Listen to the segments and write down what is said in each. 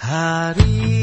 Hari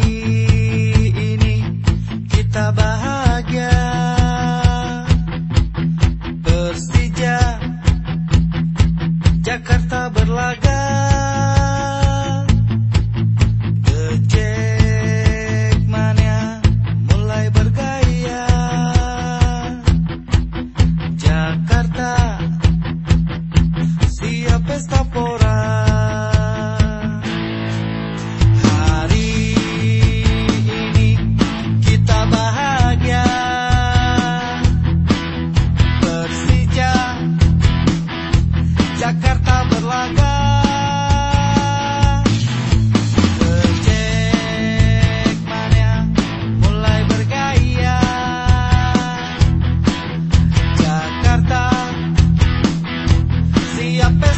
the best.